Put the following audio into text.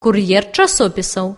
кур'ер часопісаў